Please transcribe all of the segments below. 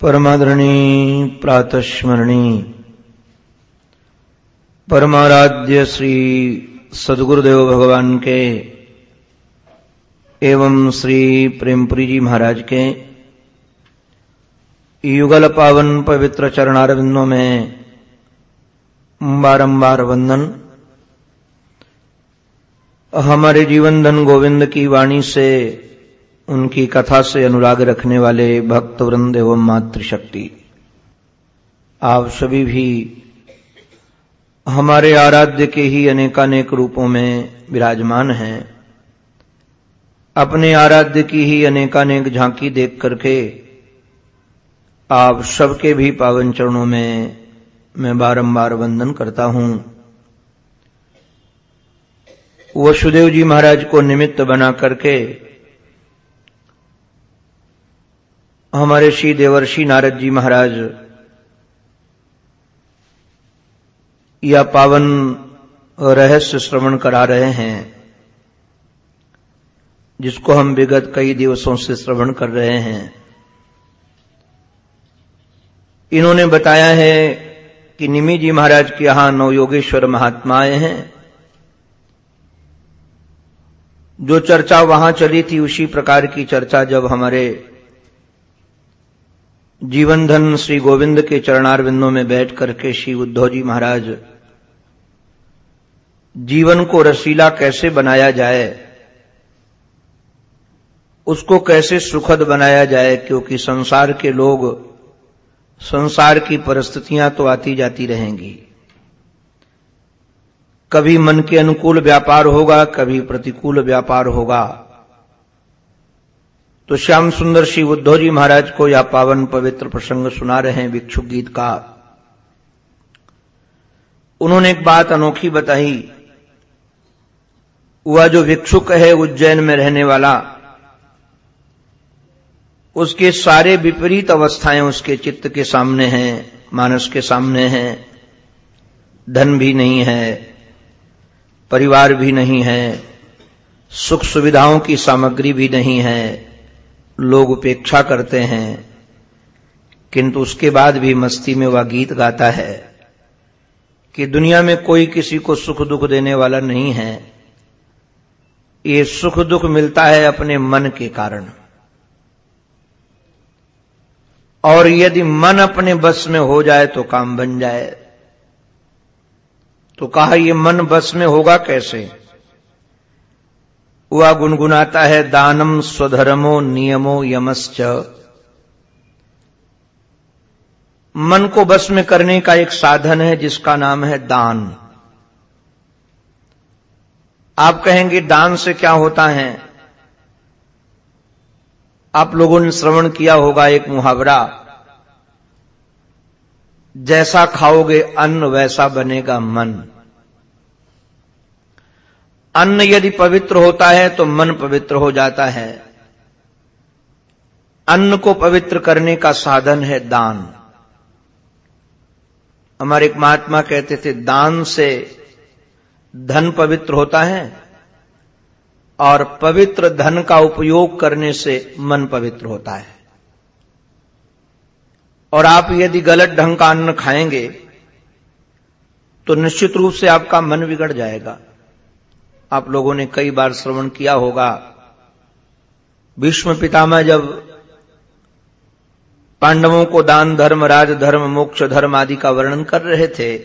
परमादरणी, प्रातस्मरणी। परमाराध्य श्री सदगुरुदेव भगवान के, एवं श्री प्रेमपुरी जी महाराज के, युगल पावन पवित्र चरणारविंदों में बारंबार वंदन। हमारे जीवन धन गोविंद की वाणी से उनकी कथा से अनुराग रखने वाले भक्त वृंद एवं मातृशक्ति। आप सभी भी हमारे आराध्य के ही अनेकानेक रूपों में विराजमान हैं। अपने आराध्य की ही अनेकानेक झांकी देख करके आप सबके भी पावन चरणों में मैं बारंबार वंदन करता हूँ। वसुदेव जी महाराज को निमित्त बना करके हमारे श्री देवर्षि नारद जी महाराज, या पावन रहस्य श्रवण करा रहे हैं, जिसको हम विगत कई दिवसों से श्रवण कर रहे हैं। इन्होंने बताया है कि निमी जी महाराज के यहाँ नवयोगेश्वर महात्मा आए हैं। जो चर्चा वहाँ चली थी, उसी प्रकार की चर्चा जब हमारे जीवन धन श्री गोविंद के चरणारविंदों में बैठ करके श्री उद्धव जी महाराज, जीवन को रसीला कैसे बनाया जाए? उसको कैसे सुखद बनाया जाए? क्योंकि संसार के लोग, संसार की परिस्थितियाँ तो आती जाती रहेंगी। कभी मन के अनुकूल व्यापार होगा, कभी प्रतिकूल व्यापार होगा। तो श्याम सुंदर श्री उद्धव जी महाराज को यह पावन पवित्र प्रसंग सुना रहे हैं भिक्षुक गीत का उन्होंने एक बात अनोखी बताई। वह जो भिक्षुक है उज्जैन में रहने वाला, उसके सारे विपरीत अवस्थाएँ उसके चित्त के सामने हैं, मानस के सामने हैं, धन भी नहीं है, परिवार भी नहीं है, सुख सुविधाओं की सामग्री भी नहीं है लोग उपेक्षा करते हैं। किंतु उसके बाद भी मस्ती में वह गीत गाता है कि दुनिया में कोई किसी को सुख दुख देने वाला नहीं है। ये सुख दुख मिलता है अपने मन के कारण। और यदि मन अपने बस में हो जाए तो काम बन जाए। तो कहा, ये मन बस में होगा कैसे? वह गुनगुनाता है, दानम स्वधर्मो नियमो यमश्च। मन को बस में करने का एक साधन है, जिसका नाम है दान। आप कहेंगे, दान से क्या होता है? आप लोगों ने श्रवण किया होगा एक मुहावरा। जैसा खाओगे, अन्न वैसा बनेगा मन। अन्न यदि पवित्र होता है तो मन पवित्र हो जाता है। अन्न को पवित्र करने का साधन है दान। हमारे एक महात्मा कहते थे, दान से धन पवित्र होता है और पवित्र धन का उपयोग करने से मन पवित्र होता है। और आप यदि गलत ढंग का अन्न खाएँगे तो निश्चित रूप से आपका मन बिगड़ जाएगा। आप लोगों ने कई बार श्रवण किया होगा। भीष्म पितामह जब पांडवों को दान धर्म, राज धर्म, मोक्ष धर्म आदि का वर्णन कर रहे थे,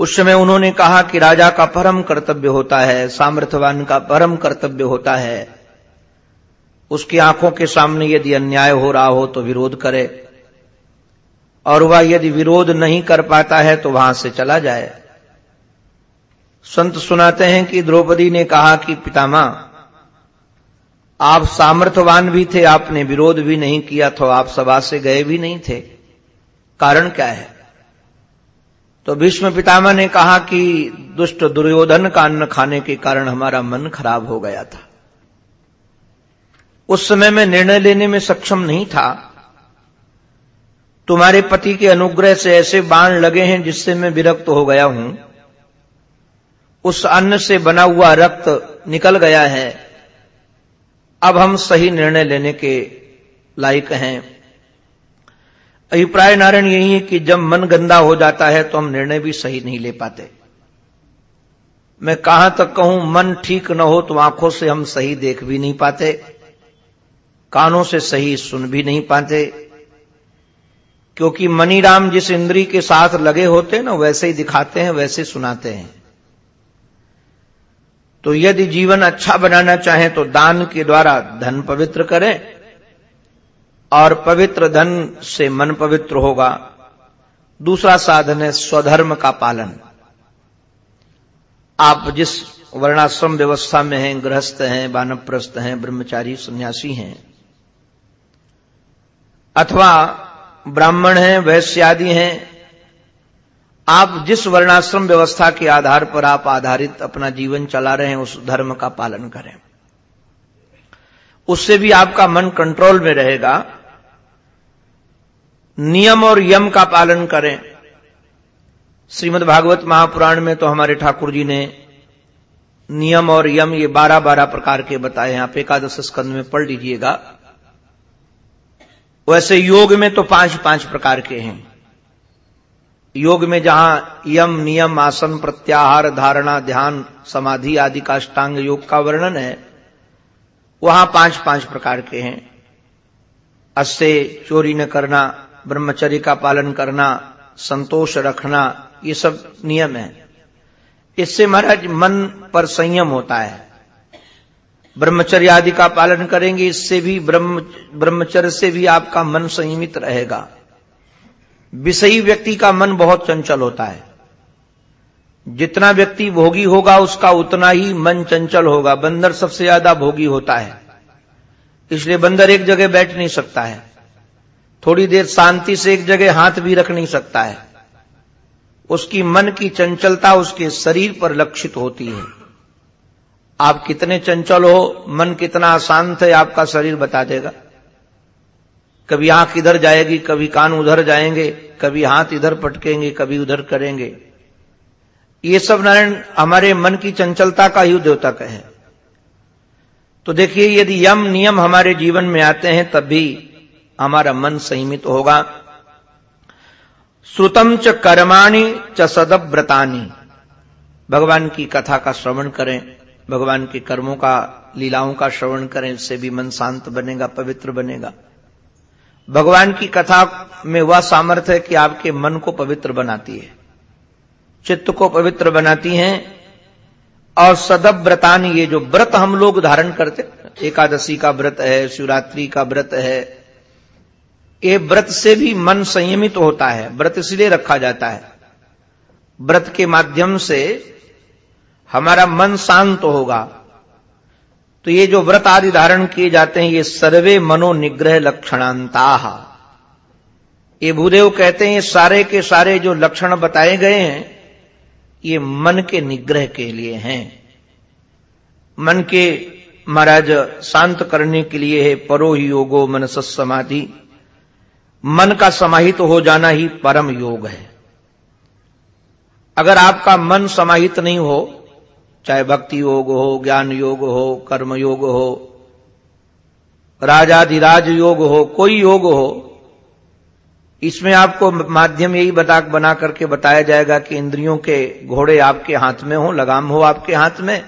उस समय उन्होंने कहा कि राजा का परम कर्तव्य होता है, सामर्थ्यवान का परम कर्तव्य होता है। उसकी आँखों के सामने यदि अन्याय हो रहा हो तो विरोध करे, और वह यदि विरोध नहीं कर पाता है तो वहाँ से चला जाए। संत सुनाते हैं कि द्रौपदी ने कहा कि पितामा आप सामर्थ्यवान भी थे, आपने विरोध भी नहीं किया तो आप सभा से गए भी नहीं थे। कारण क्या है? तो भीष्म पितामह ने कहा कि दुष्ट दुर्योधन का अन्न खाने के कारण हमारा मन खराब हो गया था। उस समय मैं निर्णय लेने में सक्षम नहीं था। तुम्हारे पति के अनुग्रह से ऐसे बाण लगे हैं जिससे मैं विरक्त हो गया हूँ। उस अन्न से बना हुआ रक्त निकल गया है। अब हम सही निर्णय लेने के लायक हैं। अभिप्राय नारायण यही है कि जब मन गंदा हो जाता है तो हम निर्णय भी सही नहीं ले पाते। मैं कहाँ तक कहूँ, मन ठीक न हो तो आँखों से हम सही देख भी नहीं पाते, कानों से सही सुन भी नहीं पाते। क्योंकि मनीराम जिस इंद्री के साथ लगे होते हैं ना, वैसे ही दिखाते हैं, वैसे सुनाते हैं। तो यदि जीवन अच्छा बनाना चाहें तो दान के द्वारा धन पवित्र करें और पवित्र धन से मन पवित्र होगा। दूसरा साधन है स्वधर्म का पालन। आप जिस वर्णाश्रम व्यवस्था में हैं, गृहस्थ हैं, वानप्रस्थ हैं, ब्रह्मचारी, सन्यासी हैं, अथवा ब्राह्मण हैं वैश्य आदि हैं आप जिस वर्णाश्रम व्यवस्था के आधार पर आप आधारित अपना जीवन चला रहे हैं, उस धर्म का पालन करें। उससे भी आपका मन कंट्रोल में रहेगा। नियम और यम का पालन करें। श्रीमद् भागवत महापुराण में तो हमारे ठाकुर जी ने नियम और यम ये बारह बारह प्रकार के बताए हैं। आप एकादश स्कंद में पढ़ लीजिएगा। वैसे योग में तो पाँच पाँच प्रकार के हैं। योग में जहाँ यम, नियम, आसन, प्रत्याहार, धारणा, ध्यान, समाधि आदि का अष्टांग योग का वर्णन है, वहाँ पाँच पाँच प्रकार के हैं। अस्से चोरी न करना, ब्रह्मचर्य का पालन करना, संतोष रखना, ये सब नियम है। इससे महाराज, मन पर संयम होता है। ब्रह्मचर्य आदि का पालन करेंगे, इससे भी ब्रह्म, ब्रह्मचर्य से भी आपका मन संयमित रहेगा। विषयी व्यक्ति का मन बहुत चंचल होता है। जितना व्यक्ति भोगी होगा, उसका उतना ही मन चंचल होगा। बंदर सबसे ज़्यादा भोगी होता है। इसलिए बंदर एक जगह बैठ नहीं सकता है। थोड़ी देर शांति से एक जगह हाथ भी रख नहीं सकता है। उसकी मन की चंचलता उसके शरीर पर लक्षित होती है। आप कितने चंचल हो, मन कितना अशांत है, आपका शरीर बता देगा। कभी आँख इधर जाएगी, कभी कान उधर जाएँगे, कभी हाथ इधर पटकेंगे, कभी उधर करेंगे। ये सब नारायण हमारे मन की चंचलता का ही द्योतक है। तो देखिए, यदि यम नियम हमारे जीवन में आते हैं, तब भी हमारा मन संयमित होगा। श्रुतम च कर्माणी च सदव्रतानी। भगवान की कथा का श्रवण करें, भगवान के कर्मों का, लीलाओं का श्रवण करें, इससे भी मन शांत बनेगा, पवित्र बनेगा। भगवान की कथा में वह सामर्थ्य है कि आपके मन को पवित्र बनाती है, चित्त को पवित्र बनाती हैं, और सदब व्रतान ये जो व्रत हम लोग धारण करते, एकादशी का व्रत है, शिवरात्रि का व्रत है, ये व्रत से भी मन संयमित तो होता है, व्रत इसलिए रखा जाता है। व्रत के माध्यम से हमारा मन शांत तो होगा तो ये जो व्रत आदि धारण किए जाते हैं, ये सर्वे मनोनिग्रह लक्षणांता। ये भूदेव कहते हैं सारे के सारे जो लक्षण बताए गए हैं, ये मन के निग्रह के लिए हैं। मन के महाराज शांत करने के लिए है, परो ही योगो मनस समाधि। मन का समाहित तो हो जाना ही परम योग है। अगर आपका मन समाहित नहीं हो चाहे भक्ति योग हो, ज्ञान योग हो, कर्म योग हो, राजाधिराज योग हो, कोई योग हो, इसमें आपको माध्यम यही बता, बना करके बताया जाएगा कि इंद्रियों के घोड़े आपके हाथ में हो, लगाम हो आपके हाथ में,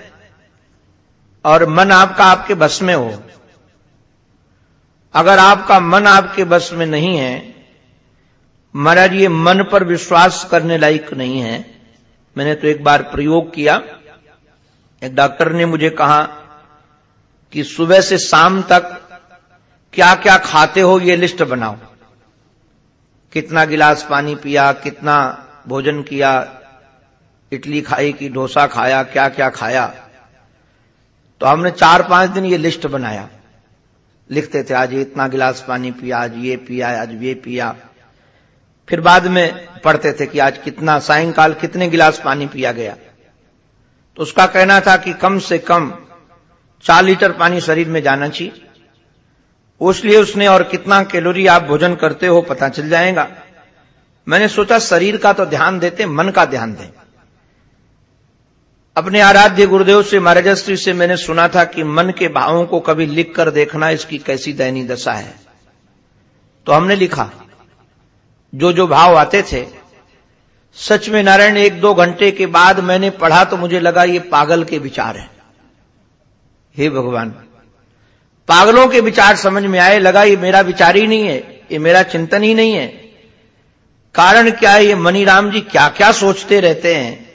और मन आपका आपके बस में हो। अगर आपका मन आपके बस में नहीं है, महाराज, ये मन पर विश्वास करने लायक नहीं है। मैंने तो एक बार प्रयोग किया एक डॉक्टर ने मुझे कहा कि सुबह से शाम तक क्या क्या खाते हो ये लिस्ट बनाओ। कितना गिलास पानी पिया, कितना भोजन किया, इडली खाई कि डोसा खाया क्या क्या खाया। तो हमने चार पाँच दिन ये लिस्ट बनाया। लिखते थे, आज इतना गिलास पानी पिया, आज ये पिया, आज ये पिया। फिर बाद में पढ़ते थे कि आज कितना, सायंकाल कितने गिलास पानी पिया गया। तो उसका कहना था कि कम से कम चार लीटर पानी शरीर में जाना चाहिए। उसलिए उसने और कितना कैलोरी आप भोजन करते हो पता चल जाएगा। मैंने सोचा शरीर का तो ध्यान देते, मन का ध्यान दें। अपने आराध्य गुरुदेव से महाराजश्री से मैंने सुना था कि मन के भावों को कभी लिख कर देखना इसकी कैसी दयनीय दशा है। तो हमने लिखा, जो जो भाव आते थे सच में नारायण, एक दो घंटे के बाद मैंने पढ़ा तो मुझे लगा ये पागल के विचार है। हे भगवान, पागलों के विचार समझ में आए, लगा ये मेरा विचार ही नहीं है, ये मेरा चिंतन ही नहीं है। कारण क्या है, ये मनीराम जी क्या क्या सोचते रहते हैं?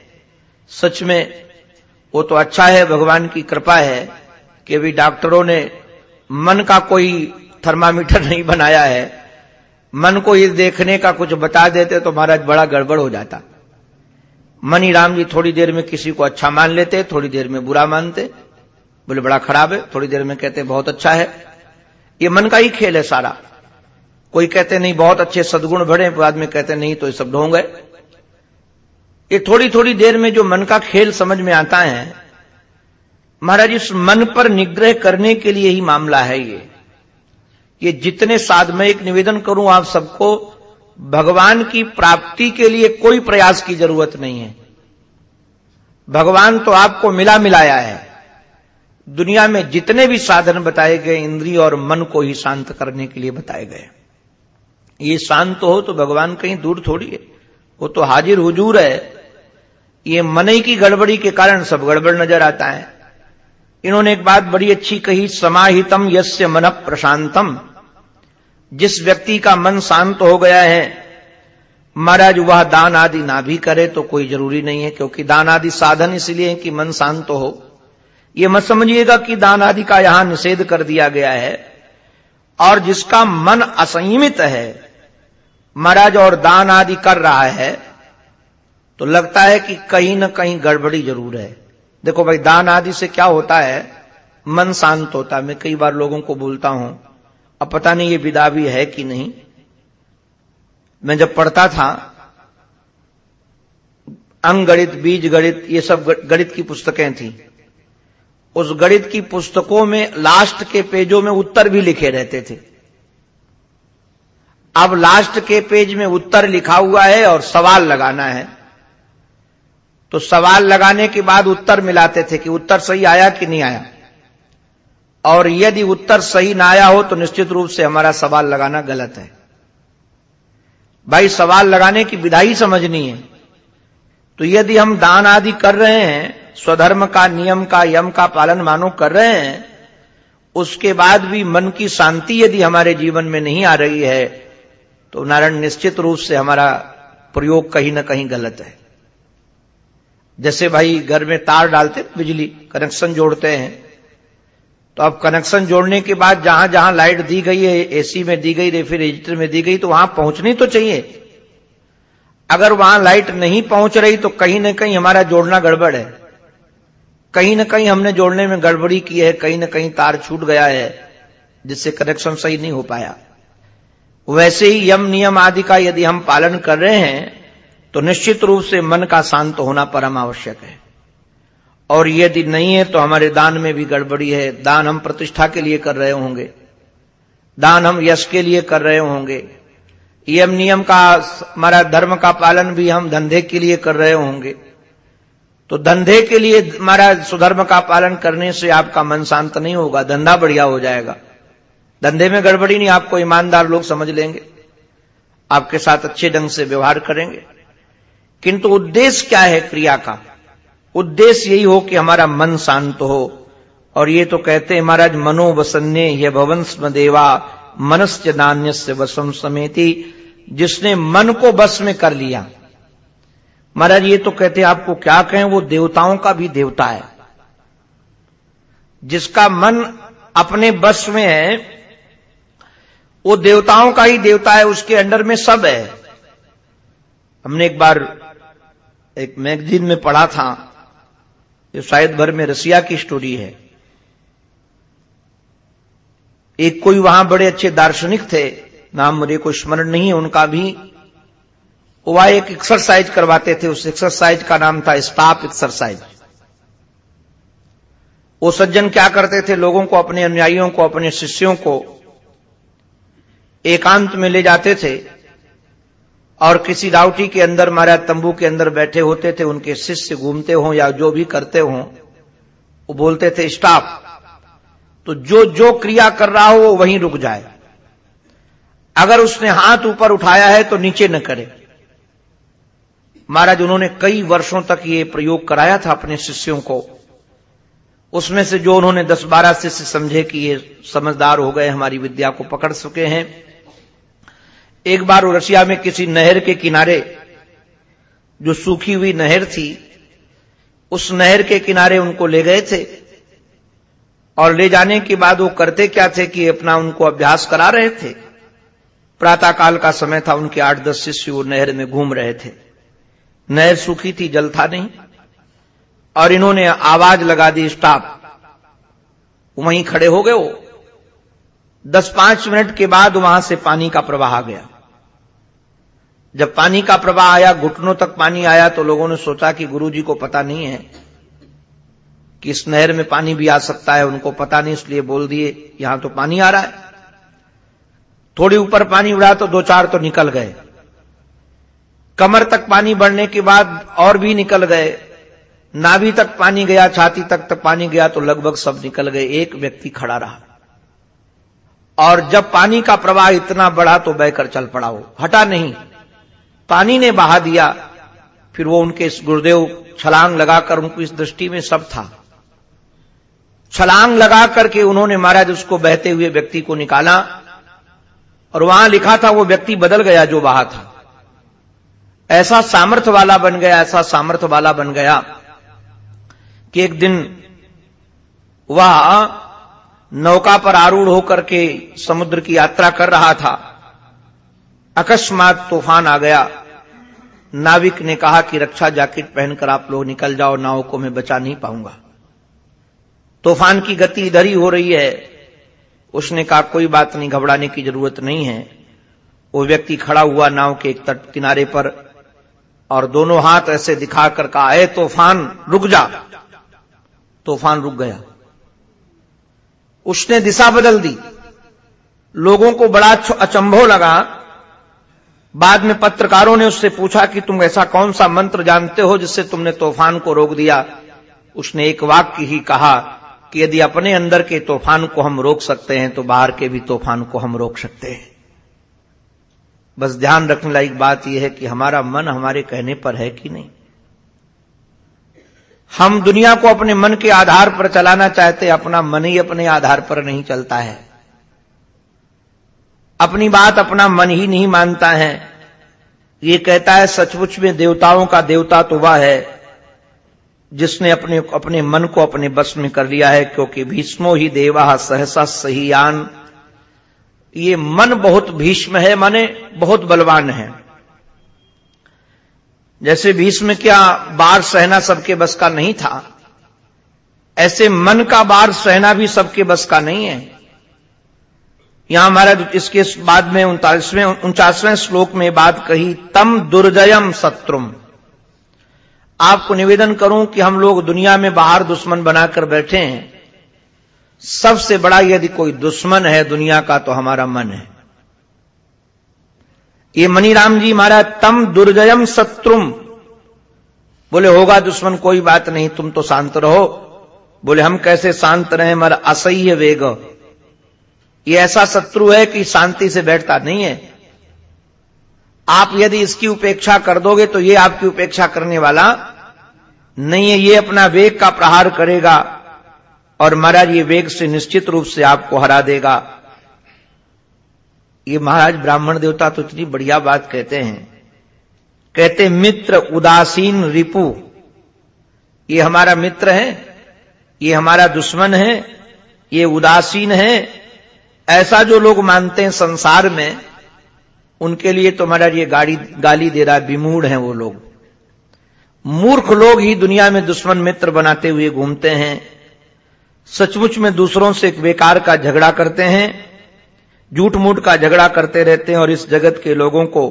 सच में वो तो अच्छा है, भगवान की कृपा है कि अभी डॉक्टरों ने मन का कोई थर्मामीटर नहीं बनाया है। मन को ये देखने का कुछ बता देते तो महाराज बड़ा गड़बड़ हो जाता। मनी राम जी थोड़ी देर में किसी को अच्छा मान लेते, थोड़ी देर में बुरा मानते। बोले, बड़ा खराब है। थोड़ी देर में कहते, बहुत अच्छा है। ये मन का ही खेल है सारा। कोई कहते, नहीं, बहुत अच्छे सदगुण बढ़े बाद में कहते, नहीं तो ये सब ढोंग ये थोड़ी थोड़ी देर में जो मन का खेल समझ में आता है, महाराज, इस मन पर निग्रह करने के लिए ही मामला है ये। ये जितने साध मैं एक निवेदन करूँ आप सबको, भगवान की प्राप्ति के लिए कोई प्रयास की ज़रूरत नहीं है। भगवान तो आपको मिला मिलाया है। दुनिया में जितने भी साधन बताए गए, इंद्रिय और मन को ही शांत करने के लिए बताए गए ये शांत हो तो भगवान कहीं दूर थोड़ी है। वो तो हाजिर हुजूर है। ये मन की गड़बड़ी के कारण सब गड़बड़ नज़र आता है। इन्होंने एक बात बड़ी अच्छी कही, समाहितम यस्य मन प्रशांतम। जिस व्यक्ति का मन शांत हो गया है, महाराज, वह दान आदि ना भी करे तो कोई ज़रूरी नहीं है, क्योंकि दान आदि साधन इसलिए कि मन शांत हो। यह मत समझिएगा कि दान आदि का यहाँ निषेध कर दिया गया है, और जिसका मन असंयमित है, महाराज, और दान आदि कर रहा है तो लगता है कि कहीं ना कहीं गड़बड़ी ज़रूर है। देखो भाई, दान आदि से क्या होता है? मन शांत होता है। मैं कई बार लोगों को बोलता हूँ अब पता नहीं ये विदा भी है कि नहीं। मैं जब पढ़ता था अंग गणित बीज गणित ये सब गणित की पुस्तकें थी। उस गणित की पुस्तकों में लास्ट के पेजों में उत्तर भी लिखे रहते थे। अब लास्ट के पेज में उत्तर लिखा हुआ है और सवाल लगाना है। तो सवाल लगाने के बाद उत्तर मिलाते थे कि उत्तर सही आया कि नहीं आया। और यदि उत्तर सही ना आया हो तो निश्चित रूप से हमारा सवाल लगाना गलत है। भाई, सवाल लगाने की विधाई समझनी है। तो यदि हम दान आदि कर रहे हैं, स्वधर्म का, नियम का, यम का पालन मानो कर रहे हैं, उसके बाद भी मन की शांति यदि हमारे जीवन में नहीं आ रही है तो नारायण निश्चित रूप से हमारा प्रयोग कहीं ना कहीं गलत है। जैसे भाई, घर में तार डालते बिजली, कनेक्शन जोड़ते हैं तो अब कनेक्शन जोड़ने के बाद जहाँ जहाँ लाइट दी गई है एसी में दी गई रेफ्रिजरेटर में दी गई तो वहाँ पहुंचनी तो चाहिए। अगर वहाँ लाइट नहीं पहुँच रही तो कहीं ना कहीं हमारा जोड़ना गड़बड़ है। कहीं ना कहीं हमने जोड़ने में गड़बड़ी की है, कहीं ना कहीं तार छूट गया है, जिससे कनेक्शन सही नहीं हो पाया। वैसे ही यम नियम आदि का यदि हम पालन कर रहे हैं तो निश्चित रूप से मन का शांत होना परम आवश्यक है। और यदि नहीं है तो हमारे दान में भी गड़बड़ी है। दान हम प्रतिष्ठा के लिए कर रहे होंगे। दान हम यश के लिए कर रहे होंगे। यम नियम का, हमारा धर्म का पालन भी हम धंधे के लिए कर रहे होंगे। तो धंधे के लिए हमारा सुधर्म का पालन करने से आपका मन शांत नहीं होगा, धंधा बढ़िया हो जाएगा। धंधे में गड़बड़ी नहीं, आपको ईमानदार लोग समझ लेंगे। आपके साथ अच्छे ढंग से व्यवहार करेंगे। किंतु उद्देश्य क्या है क्रिया का? उद्देश्य यही हो कि हमारा मन शांत हो। और ये तो कहते हैं, महाराज, मनो वसन्य यह भवन देवा मनस्य नान्य वसम समेति, जिसने मन को बस में कर लिया। महाराज, ये तो कहते आपको क्या कहें, वो देवताओं का भी देवता है। जिसका मन अपने बस में है, वो देवताओं का ही देवता है, उसके अंडर में सब है। हमने एक बार एक मैगजीन में पढ़ा था जो शायद भर में रसिया की स्टोरी है। एक कोई वहाँ बड़े अच्छे दार्शनिक थे, नाम मुझे को स्मरण नहीं है, उनका भी। वह एक एक्सरसाइज करवाते थे, उस एक्सरसाइज का नाम था स्टाफ एक्सरसाइज वो सज्जन क्या करते थे, लोगों को, अपने अनुयायियों को, अपने शिष्यों को, एकांत में ले जाते थे। और किसी राउटी के अंदर, महाराज तंबू के अंदर बैठे होते थे, उनके शिष्य घूमते हों या जो भी करते हों, वो बोलते थे, स्टाफ तो जो जो क्रिया कर रहा हो, वो वहीं रुक जाए। अगर उसने हाथ ऊपर उठाया है तो नीचे न करे। महाराज, उन्होंने कई वर्षों तक ये प्रयोग कराया था अपने शिष्यों को। उसमें से जो उन्होंने दस बारह शिष्य समझे कि ये समझदार हो गए, हमारी विद्या को पकड़ चुके हैं। एक बार रशिया में किसी नहर के किनारे, जो सूखी हुई नहर थी, उस नहर के किनारे उनको ले गए थे और ले जाने के बाद वो करते क्या थे कि अपना उनको अभ्यास करा रहे थे। प्रातःकाल का समय था, उनके आठ दस शिष्य वो नहर में घूम रहे थे। नहर सूखी थी, जल था नहीं। और इन्होंने आवाज़ लगा दी, स्टॉप। वहीं खड़े हो गए वो। दस पाँच मिनट के बाद वहाँ से पानी का प्रवाह आ गया। जब पानी का प्रवाह आया, घुटनों तक पानी आया तो लोगों ने सोचा कि गुरुजी को पता नहीं है कि इस नहर में पानी भी आ सकता है। उनको पता नहीं, इसलिए बोल दिए, यहाँ तो पानी आ रहा है। थोड़ी ऊपर पानी उड़ा तो दो चार तो निकल गए। कमर तक पानी बढ़ने के बाद और भी निकल गए। नाभि तक पानी गया, छाती तक तक पानी गया तो लगभग सब निकल गए। एक व्यक्ति खड़ा रहा। और जब पानी का प्रवाह इतना बढ़ा तो बहकर चल पड़ा वो। हटा नहीं। पानी ने बहा दिया। फिर वो उनके इस गुरुदेव छलांग लगाकर उनको इस दृष्टि में सब था। छलांग लगा करके उन्होंने महाराज उसको बहते हुए व्यक्ति को निकाला और वहाँ लिखा था वो व्यक्ति बदल गया जो बहा था। ऐसा सामर्थ्य वाला बन गया, ऐसा सामर्थ्य वाला बन गया कि एक दिन वह नौका पर आरूढ़ होकर के समुद्र की यात्रा कर रहा था। अकस्मात तूफ़ान आ गया। नाविक ने कहा कि रक्षा जैकेट पहनकर आप लोग निकल जाओ, नाव को मैं बचा नहीं पाऊँगा। तूफ़ान की गति इधर ही हो रही है। उसने कहा, कोई बात नहीं, घबराने की ज़रूरत नहीं है। वो व्यक्ति खड़ा हुआ नाव के एक तट किनारे पर और दोनों हाथ ऐसे दिखाकर कहा, ए तूफ़ान, रुक जा। तूफ़ान रुक गया। उसने दिशा बदल दी। लोगों को बड़ा अचंभव लगा बाद में पत्रकारों ने उससे पूछा कि तुम ऐसा कौन सा मंत्र जानते हो जिससे तुमने तूफ़ान को रोक दिया? उसने एक वाक्य ही कहा कि यदि अपने अंदर के तूफ़ान को हम रोक सकते हैं तो बाहर के भी तूफ़ान को हम रोक सकते हैं। बस ध्यान रखने लायक बात यह है कि हमारा मन हमारे कहने पर है कि नहीं। हम दुनिया को अपने मन के आधार पर चलाना चाहते अपना मन ही अपने आधार पर नहीं चलता है। अपनी बात अपना मन ही नहीं मानता है। ये कहता है, सचमुच में देवताओं का देवता तो वह है, जिसने अपने अपने मन को अपने बस में कर लिया है, क्योंकि भीष्मो ही देवा सहसा सही सहीयान। ये मन बहुत भीष्म है, माने बहुत बलवान है। जैसे भीष्म क्या बार सहना सबके बस का नहीं था, ऐसे मन का बार सहना भी सबके बस का नहीं है। यहाँ महाराज इसके बाद में उनतालीसवें, उनचासवें श्लोक में बात कही, तम दुर्जयम शत्रुम। आपको निवेदन करूँ कि हम लोग दुनिया में बाहर दुश्मन बनाकर बैठे हैं। सबसे बड़ा यदि कोई दुश्मन है दुनिया का तो हमारा मन है। ये मनीराम जी महाराज, तम दुर्जयम शत्रुम। बोले, होगा दुश्मन, कोई बात नहीं, तुम तो शांत रहो। बोले, हम कैसे शांत रहे मर असह्य वेग। ये ऐसा शत्रु है कि शांति से बैठता नहीं है। आप यदि इसकी उपेक्षा कर दोगे तो ये आपकी उपेक्षा करने वाला नहीं है। ये अपना वेग का प्रहार करेगा और महाराज ये वेग से निश्चित रूप से आपको हरा देगा। ये महाराज ब्राह्मण देवता तो इतनी बढ़िया बात कहते हैं। कहते मित्र उदासीन रिपु, ये हमारा मित्र है, ये हमारा दुश्मन है, ये उदासीन है ऐसा जो लोग मानते हैं संसार में, उनके लिए तो महाराज ये गाड़ी, गाली दे रहा है, विमूढ़ है वो लोग। मूर्ख लोग ही दुनिया में दुश्मन मित्र बनाते हुए घूमते हैं, सचमुच में दूसरों से एक बेकार का झगड़ा करते हैं झूठ मूठ का झगड़ा करते रहते हैं और इस जगत के लोगों को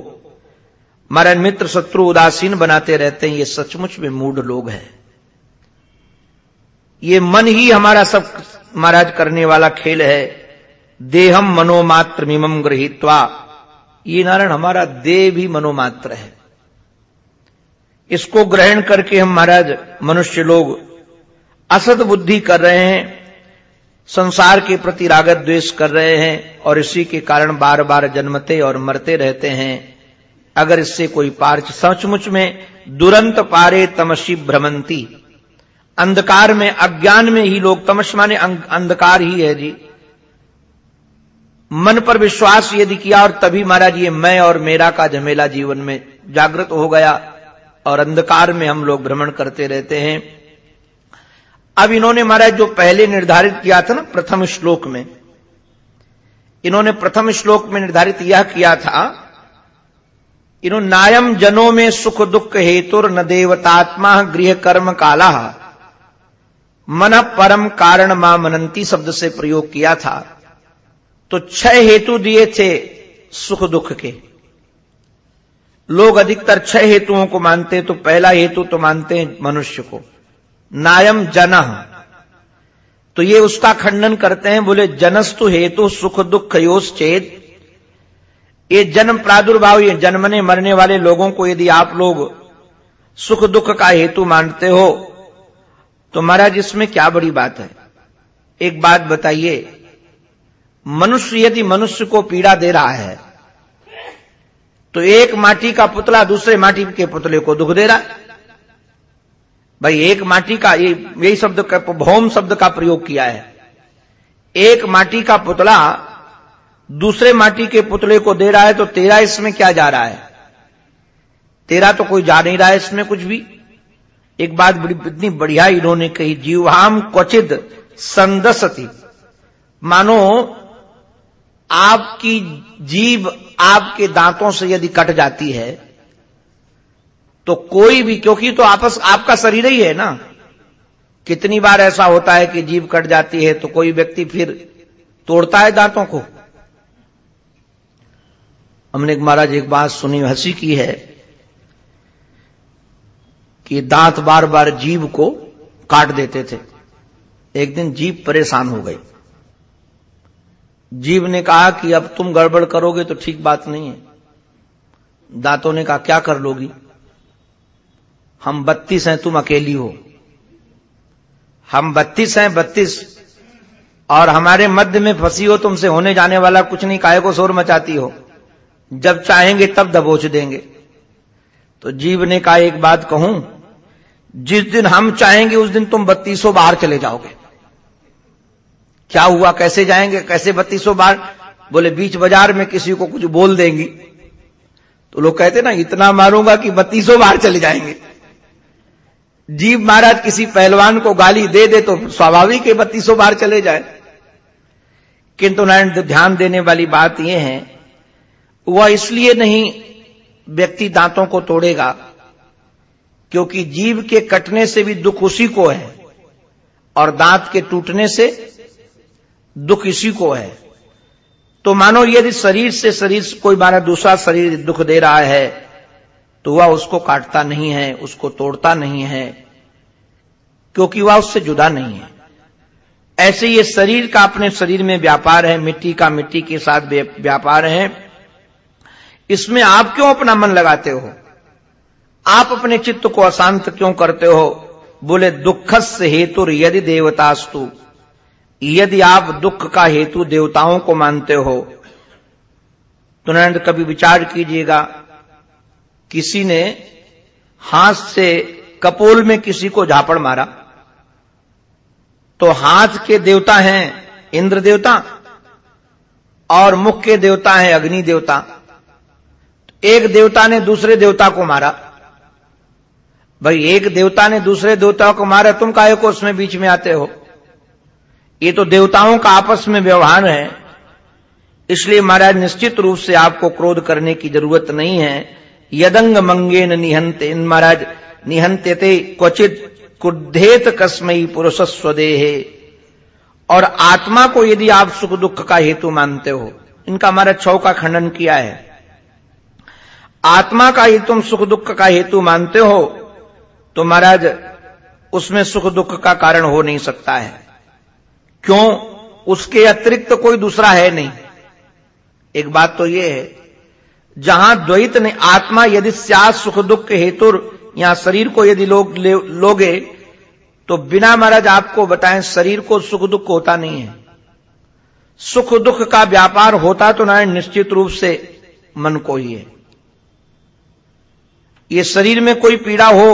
मरण मित्र शत्रु उदासीन बनाते रहते हैं, ये सचमुच में मूड लोग हैं। ये मन ही हमारा सब महाराज करने वाला खेल है। देहम मनोमात्र मिमम ग्रहित्वा ये नारायण, हमारा देह भी मनोमात्र है। इसको ग्रहण करके हम महाराज, मनुष्य लोग असत बुद्धि कर रहे हैं, संसार के प्रति रागत द्वेष कर रहे हैं, और इसी के कारण बार बार जन्मते और मरते रहते हैं। अगर इससे कोई पार्च सचमुच में दुरंत पारे तमसी भ्रमंती। अंधकार में, अज्ञान में ही लोग, तमस माने अंधकार ही है जी। मन पर विश्वास यदि किया और तभी महाराज ये मैं और मेरा का झमेला जीवन में जागृत हो गया और अंधकार में हम लोग भ्रमण करते रहते हैं। अब इन्होंने महाराज जो पहले निर्धारित किया था ना प्रथम श्लोक में, इन्होंने प्रथम श्लोक में निर्धारित यह किया था इन्होंने नायम जनों में सुख दुख हेतुर न देवतात्मा गृह कर्म काला, मन परम कारण माँ मनंती शब्द से प्रयोग किया था। तो छह हेतु दिए थे सुख दुख के। लोग अधिकतर छह हेतुओं को मानते तो पहला हेतु तो मानते हैं मनुष्य को। नायम जन। तो ये उसका खंडन करते हैं, बोले, जनस्तु हेतु सुख दुख योस चेत ये जन्म प्रादुर्भाव, ये जन्मने मरने वाले लोगों को यदि आप लोग सुख दुख का हेतु मानते हो तो महाराज, इसमें क्या बड़ी बात है? एक बात बताइए मनुष्य यदि मनुष्य को पीड़ा दे रहा है तो एक माटी का पुतला दूसरे माटी के पुतले को दुख दे रहा है। भाई, एक माटी का यही शब्द भौम शब्द का प्रयोग किया है। एक माटी का पुतला दूसरे माटी के पुतले को दे रहा है तो तेरा इसमें क्या जा रहा है? तेरा तो कोई जा नहीं रहा है इसमें कुछ भी। एक बात बड़ी, इतनी बढ़िया इन्होंने कही जीवाम क्वचित संदसती। मानो आपकी जीव आपके दांतों से यदि कट जाती है तो कोई भी, क्योंकि तो आपस, आपका शरीर ही है ना। कितनी बार ऐसा होता है कि जीव कट जाती है तो कोई व्यक्ति फिर तोड़ता है दांतों को। हमने महाराज एक बात सुनी, हँसी की है कि दांत बार बार जीव को काट देते थे। एक दिन जीव परेशान हो गई। जीव ने कहा कि अब तुम गड़बड़ करोगे तो ठीक बात नहीं है। दांतों ने कहा, क्या कर लोगी? हम बत्तीस हैं, तुम अकेली हो। हम बत्तीस हैं, बत्तीस। और हमारे मध्य में फंसी हो, तुमसे होने जाने वाला कुछ नहीं काय को शोर मचाती हो? जब चाहेंगे, तब दबोच देंगे। तो जीव ने कहा, एक बात कहूँ, जिस दिन हम चाहेंगे, उस दिन तुम बत्तीसों बाहर चले जाओगे। क्या हुआ, कैसे जाएँगे, कैसे बत्तीसों बार? बोले, बीच बाज़ार में किसी को कुछ बोल देंगी। तो लोग कहते ना, इतना मारूँगा कि बत्तीसों बार चले जाएँगे। जीव महाराज किसी पहलवान को गाली दे दे तो स्वाभाविक है बत्तीसों बार चले जाए। किंतु नारायण, ध्यान देने वाली बात यह है, वह इसलिए नहीं व्यक्ति दांतों को तोड़ेगा, क्योंकि जीव के कटने से भी दुख उसी को है, और दांत के टूटने से दुख इसी को है। तो मानो यदि शरीर से शरीर, कोई माना दूसरा शरीर दुख दे रहा है तो वह उसको काटता नहीं है, उसको तोड़ता नहीं है, क्योंकि वह उससे जुदा नहीं है। ऐसे ये शरीर का अपने शरीर में व्यापार है, मिट्टी का मिट्टी के साथ व्यापार है। इसमें आप क्यों अपना मन लगाते हो? आप अपने चित्त को अशांत क्यों करते हो? बोले दुखस हेतु यदि देवतास्तु। यदि आप दुख का हेतु देवताओं को मानते हो तो नरेंद्र कभी विचार कीजिएगा, किसी ने हाथ से कपोल में किसी को झापड़ मारा? तो हाथ के देवता हैं इंद्र देवता और मुख के देवता हैं अग्नि देवता। एक देवता ने दूसरे देवता को मारा। भाई, एक देवता ने दूसरे देवता को मारा, तुम काहे को उसमें बीच में आते हो? ये तो देवताओं का आपस में व्यवहार है। इसलिए महाराज निश्चित रूप से आपको क्रोध करने की ज़रूरत नहीं है। यदंग मंगेन निहंते महाराज निहंत्यते क्वचित कुद्धेत कस्मई पुरुष स्वदेहे और आत्मा को यदि आप सुख दुख का हेतु मानते हो, इनका हमारा छौ का खंडन किया है। आत्मा का ही तुम सुख दुख का हेतु मानते हो तो महाराज उसमें सुख दुख का कारण हो नहीं सकता है। क्यों? उसके अतिरिक्त तो कोई दूसरा है नहीं। एक बात तो यह है, जहाँ द्वैत ने आत्मा यदि स्या सुख दुख के हेतु यहाँ शरीर को यदि लोग लोगे तो बिना महाराज आपको बताएँ शरीर को सुख दुख होता नहीं है। सुख दुख का व्यापार होता तो ना निश्चित रूप से मन को ही है। ये शरीर में कोई पीड़ा हो,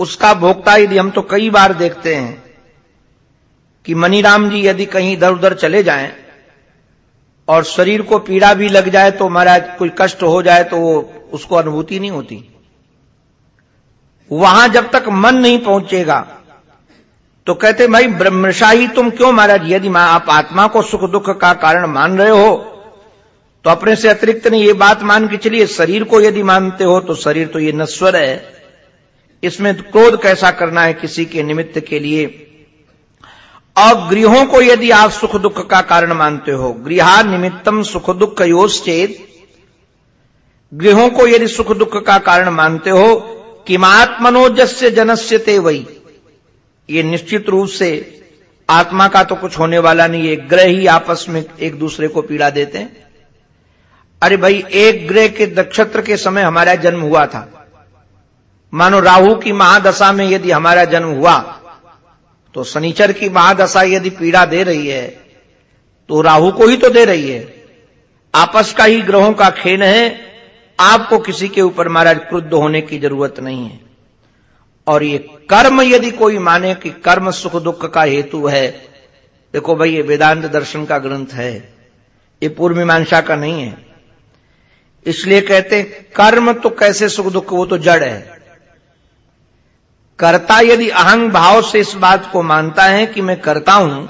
उसका भोगता यदि हम तो कई बार देखते हैं कि मनीराम जी यदि कहीं इधर उधर चले जाएँ और शरीर को पीड़ा भी लग जाए तो महाराज कोई कष्ट हो जाए तो वो उसको अनुभूति नहीं होती। वहाँ जब तक मन नहीं पहुंचेगा तो कहते, भाई, ब्रह्मशाही तुम क्यों महाराज? यदि आप आत्मा को सुख दुख का कारण मान रहे हो तो अपने से अतिरिक्त नहीं, ये बात मान के चलिए, शरीर को यदि मानते हो तो शरीर तो ये नस्वर है। इसमें क्रोध कैसा करना है किसी के निमित्त के लिए? और गृहों को यदि आप सुख दुख का कारण मानते हो गृहा निमित्तम सुख दुख योश्चेत। गृहों को यदि सुख दुख का कारण मानते हो किमात्मनोजस्य जनस्य ते वही ये निश्चित रूप से आत्मा का तो कुछ होने वाला नहीं है ग्रह ही आपस में एक दूसरे को पीड़ा देते हैं। अरे भाई, एक ग्रह के नक्षत्र के समय हमारा जन्म हुआ था। मानो राहु की महादशा में यदि हमारा जन्म हुआ तो शनिचर की महादशा यदि पीड़ा दे रही है तो राहु को ही तो दे रही है। आपस का ही ग्रहों का खेन है, आपको किसी के ऊपर महाराज क्रुद्ध होने की ज़रूरत नहीं है। और ये कर्म यदि कोई माने कि कर्म सुख दुख का हेतु है, देखो भाई, ये वेदांत दर्शन का ग्रंथ है, ये पूर्व मीमांसा का नहीं है। इसलिए कहते कर्म तो कैसे सुख दुख, वो तो जड़ है। कर्ता यदि अहंग भाव से इस बात को मानता है कि मैं करता हूँ,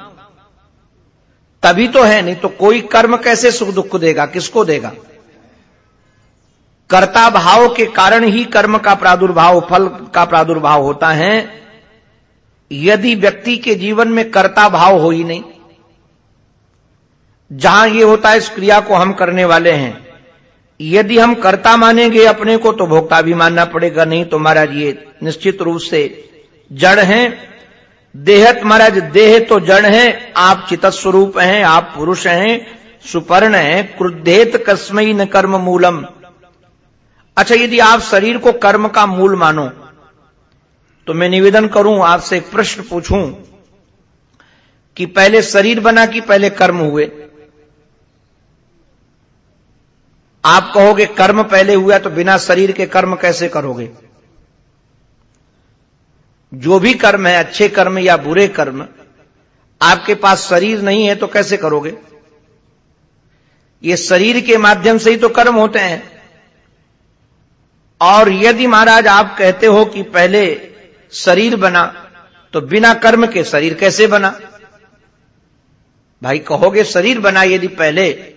तभी तो है, नहीं तो कोई कर्म कैसे सुख दुख देगा, किसको देगा? कर्ता भाव के कारण ही कर्म का प्रादुर्भाव, फल का प्रादुर्भाव होता है। यदि व्यक्ति के जीवन में कर्ता भाव हो ही नहीं, जहाँ ये होता है इस क्रिया को हम करने वाले हैं यदि हम कर्ता मानेंगे अपने को तो भोक्ता भी मानना पड़ेगा, नहीं तो महाराज ये निश्चित रूप से जड़ हैं। देहत महाराज, देह तो जड़ है, आप चित स्वरूप हैं, आप पुरुष हैं, सुपर्ण हैं, क्रुद्धेत कस्मई न कर्म मूलम। अच्छा यदि आप शरीर को कर्म का मूल मानो तो मैं निवेदन करूँ, आपसे एक प्रश्न पूछूँ कि पहले शरीर बना कि पहले कर्म हुए? आप कहोगे कर्म पहले हुआ तो बिना शरीर के कर्म कैसे करोगे? जो भी कर्म है, अच्छे कर्म या बुरे कर्म, आपके पास शरीर नहीं है तो कैसे करोगे? ये शरीर के माध्यम से ही तो कर्म होते हैं। और यदि महाराज आप कहते हो कि पहले शरीर बना तो बिना कर्म के शरीर कैसे बना? भाई कहोगे शरीर बना यदि पहले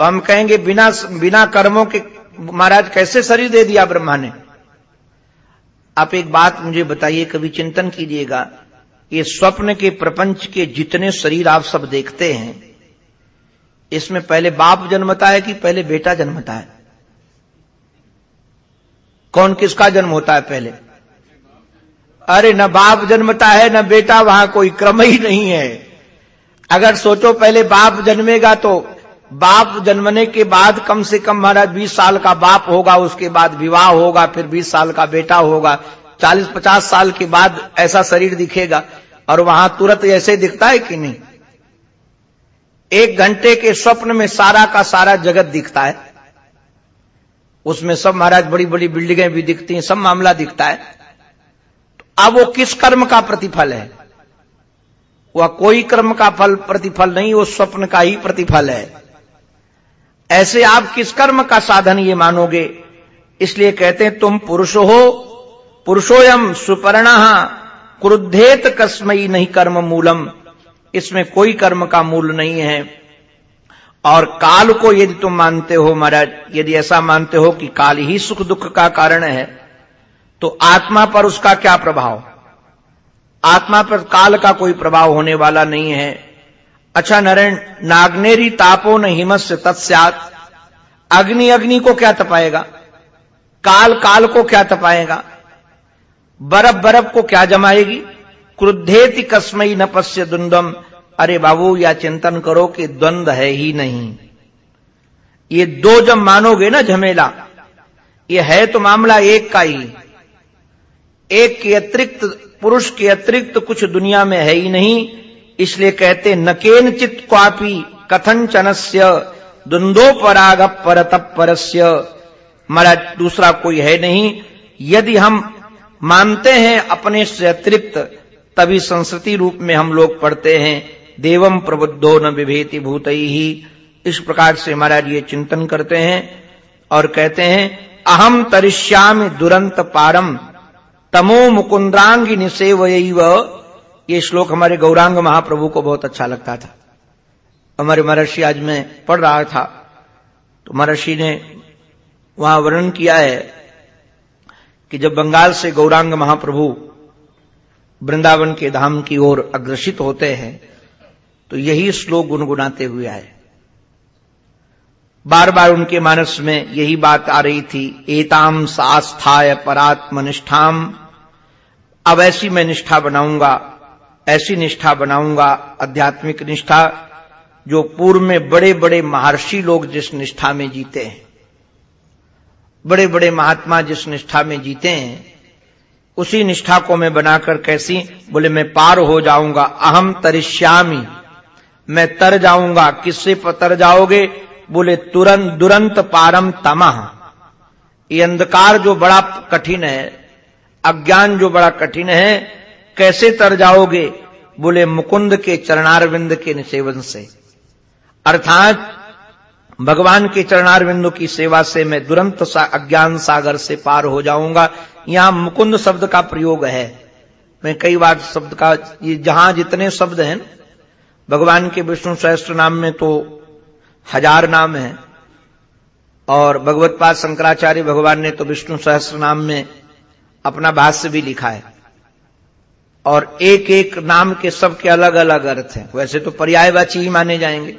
तो हम कहेंगे, बिना बिना कर्मों के, महाराज, कैसे शरीर दे दिया ब्रह्मा ने? आप एक बात मुझे बताइए, कभी चिंतन कीजिएगा, ये स्वप्न के प्रपंच के जितने शरीर आप सब देखते हैं, इसमें पहले बाप जन्मता है कि पहले बेटा जन्मता है? कौन किसका जन्म होता है पहले? अरे, न बाप जन्मता है, न बेटा, वहाँ कोई क्रम ही नहीं है। अगर सोचो, पहले बाप जन्मेगा तो बाप जन्मने के बाद कम से कम महाराज बीस साल का बाप होगा, उसके बाद विवाह होगा, फिर बीस साल का बेटा होगा, चालीस पचास साल के बाद ऐसा शरीर दिखेगा, और वहाँ तुरंत ऐसे दिखता है कि नहीं? एक घंटे के स्वप्न में सारा का सारा जगत दिखता है। उसमें सब महाराज बड़ी बड़ी बिल्डिंगें भी दिखती हैं, सब मामला दिखता है। तो अब वो किस कर्म का प्रतिफल है? वह कोई कर्म का फल प्रतिफल नहीं, वो स्वप्न का ही प्रतिफल है। ऐसे आप किस कर्म का साधन ये मानोगे? इसलिए कहते हैं, तुम पुरुष हो, पुरुषोयम सुपर्ण, क्रुद्धेत कस्मई नहीं कर्म मूलम। इसमें कोई कर्म का मूल नहीं है। और काल को यदि तुम मानते हो महाराज, यदि ऐसा मानते हो कि काल ही सुख दुख का कारण है तो आत्मा पर उसका क्या प्रभाव? आत्मा पर काल का कोई प्रभाव होने वाला नहीं है। अच्छा नारायण, नागनेरी तापो न हिमस्य तत्स्यात अग्नि अग्नि को क्या तपाएगा? काल काल को क्या तपाएगा? बर्फ़ बर्फ़ को क्या जमाएगी? क्रुद्धेति कस्मई न पश्य दुंदम। अरे बाबू, या चिंतन करो कि द्वंद है ही नहीं। ये दो जब मानोगे ना झमेला? ये है तो मामला एक का ही। एक के अतिरिक्त, पुरुष के अतिरिक्त कुछ दुनिया में है ही नहीं। इसलिए कहते, नकेन चित क्वापी कथन चनस्य द्वंदो पराग परत परस्य हमारा दूसरा कोई है नहीं। यदि हम मानते हैं अपने से अतिरिक्त, तभी संस्कृति रूप में हम लोग पढ़ते हैं देवम प्रबुद्धो न विभेति भूत। ही इस प्रकार से महाराज ये चिंतन करते हैं और कहते हैं अहम तरिश्याम दुरंत पारम तमो मुकुंद्रांगी निसेव ये श्लोक हमारे गौरांग महाप्रभु को बहुत अच्छा लगता था। हमारे महर्षि आज मैं पढ़ रहा था तो महर्षि ने वहाँ वर्णन किया है कि जब बंगाल से गौरांग महाप्रभु वृंदावन के धाम की ओर अग्रसित होते हैं तो यही श्लोक गुनगुनाते हुए आए। बार बार उनके मानस में यही बात आ रही थी एताम सास्थाय परात्मनिष्ठाम अब ऐसी मैं निष्ठा बनाऊँगा ऐसी निष्ठा बनाऊँगा, आध्यात्मिक निष्ठा, जो पूर्व में बड़े बड़े महर्षि लोग जिस निष्ठा में जीते हैं बड़े बड़े महात्मा जिस निष्ठा में जीते हैं, उसी निष्ठा को मैं बनाकर कैसी, बोले, मैं पार हो जाऊँगा, अहम तरिश्यामी मैं तर जाऊँगा, किससे तर जाओगे? बोले तुरंत दुरंत पारम तमह ये अंधकार जो बड़ा कठिन है, अज्ञान जो बड़ा कठिन है कैसे तर जाओगे? बोले, मुकुंद के चरणारविंद के निसेवन से। अर्थात, भगवान के चरणारविंदों की सेवा से मैं दुरंत सा अज्ञान सागर से पार हो जाऊँगा। यहाँ मुकुंद शब्द का प्रयोग है। मैं कई बार शब्द का, ये जहाँ जितने शब्द हैं, भगवान के विष्णु सहस्त्र नाम में तो हज़ार नाम है। और भगवत पाद शंकराचार्य भगवान ने तो विष्णु सहस्त्र नाम में अपना भाष्य भी लिखा है। और एक एक नाम के सबके अलग अलग अर्थ हैं। वैसे तो पर्यायवाची ही माने जाएँगे।